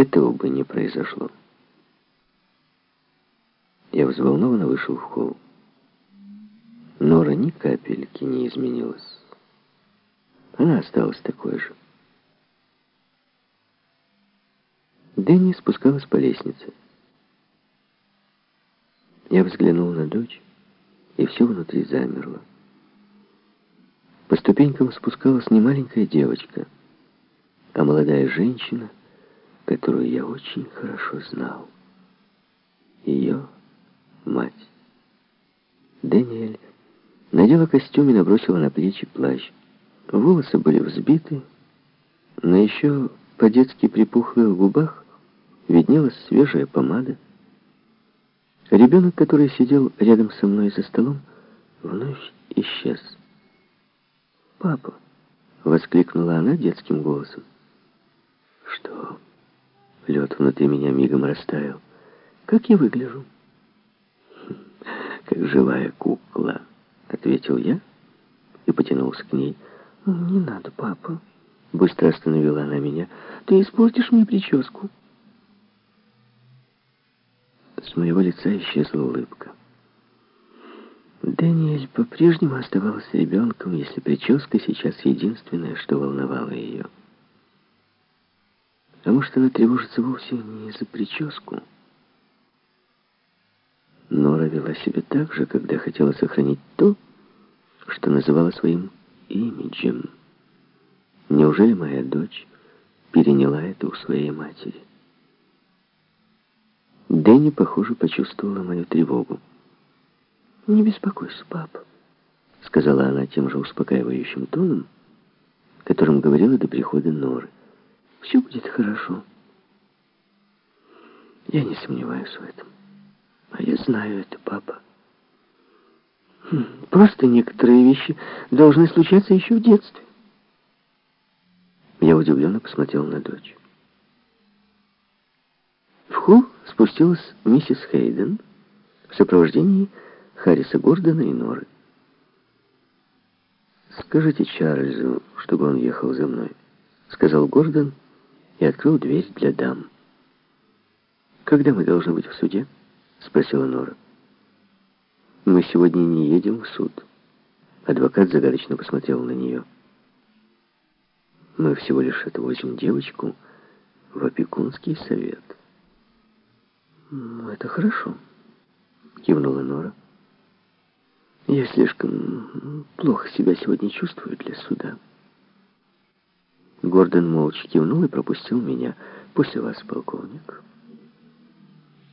этого бы не произошло. Я взволнованно вышел в холл. Нора ни капельки не изменилась. Она осталась такой же. Дэнни спускалась по лестнице. Я взглянул на дочь, и все внутри замерло. По ступенькам спускалась не маленькая девочка, а молодая женщина, которую я очень хорошо знал. Ее мать. Дэниэль надела костюм и набросила на плечи плащ. Волосы были взбиты, но еще по-детски припухлых губах виднелась свежая помада. Ребенок, который сидел рядом со мной за столом, вновь исчез. «Папа!» — воскликнула она детским голосом. «Что?» Лед внутри меня мигом растаял. «Как я выгляжу?» «Как живая кукла», — ответил я и потянулся к ней. «Не надо, папа», — быстро остановила она меня. «Ты испортишь мне прическу». С моего лица исчезла улыбка. Дэниэль по-прежнему оставался ребенком, если прическа сейчас единственное, что волновало ее. А может, она тревожится вовсе не за прическу? Нора вела себя так же, когда хотела сохранить то, что называла своим имиджем. Неужели моя дочь переняла это у своей матери? Дэнни, похоже, почувствовала мою тревогу. «Не беспокойся, папа», — сказала она тем же успокаивающим тоном, которым говорила до прихода Норы. «Все будет хорошо». Я не сомневаюсь в этом. А я знаю это, папа. Хм, просто некоторые вещи должны случаться еще в детстве. Я удивленно посмотрел на дочь. В холл спустилась миссис Хейден в сопровождении Харриса Гордона и Норы. «Скажите Чарльзу, чтобы он ехал за мной», — сказал Гордон и открыл дверь для дам. «Когда мы должны быть в суде?» — спросила Нора. «Мы сегодня не едем в суд». Адвокат загадочно посмотрел на нее. «Мы всего лишь отвозим девочку в опекунский совет». «Это хорошо», — кивнула Нора. «Я слишком плохо себя сегодня чувствую для суда». Гордон молча кивнул и пропустил меня. «После вас, полковник».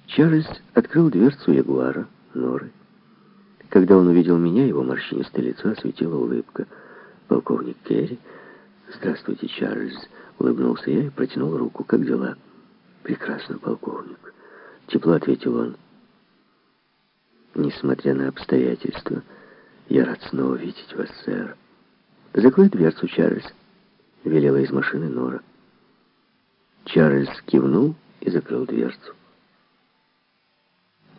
Чарльз открыл дверцу Ягуара, Норы. Когда он увидел меня, его морщинистое лицо осветила улыбка. «Полковник Керри». «Здравствуйте, Чарльз», — улыбнулся я и протянул руку. «Как дела?» «Прекрасно, полковник». Тепло ответил он. Несмотря на обстоятельства, я рад снова видеть вас, сэр. Закрой дверцу, Чарльз, велела из машины Нора. Чарльз кивнул и закрыл дверцу.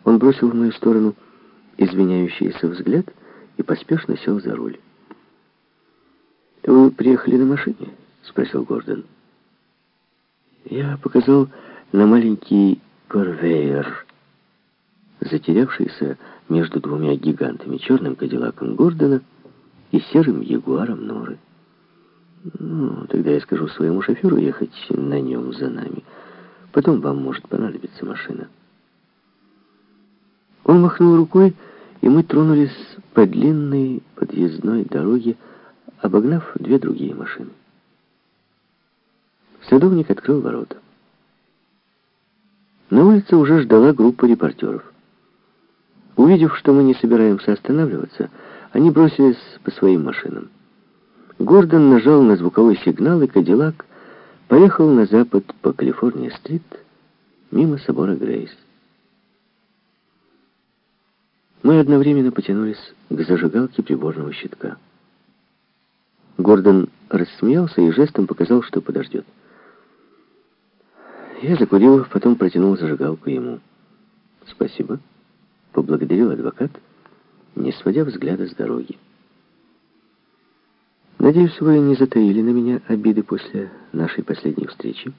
Он бросил в мою сторону извиняющийся взгляд и поспешно сел за руль. «Вы приехали на машине?» — спросил Гордон. Я показал на маленький Корвейер, затерявшийся между двумя гигантами, черным кадиллаком Гордона и серым ягуаром Норы. Ну, тогда я скажу своему шоферу ехать на нем за нами. Потом вам может понадобиться машина. Он махнул рукой, и мы тронулись по длинной подъездной дороге, обогнав две другие машины. Садовник открыл ворота. На улице уже ждала группа репортеров. Увидев, что мы не собираемся останавливаться, они бросились по своим машинам. Гордон нажал на звуковой сигнал, и Кадиллак поехал на запад по Калифорния-стрит мимо собора Грейс. Мы одновременно потянулись к зажигалке приборного щитка. Гордон рассмеялся и жестом показал, что подождет. Я закурил, потом протянул зажигалку ему. «Спасибо», — поблагодарил адвокат, не сводя взгляда с дороги. «Надеюсь, вы не затаили на меня обиды после нашей последней встречи?»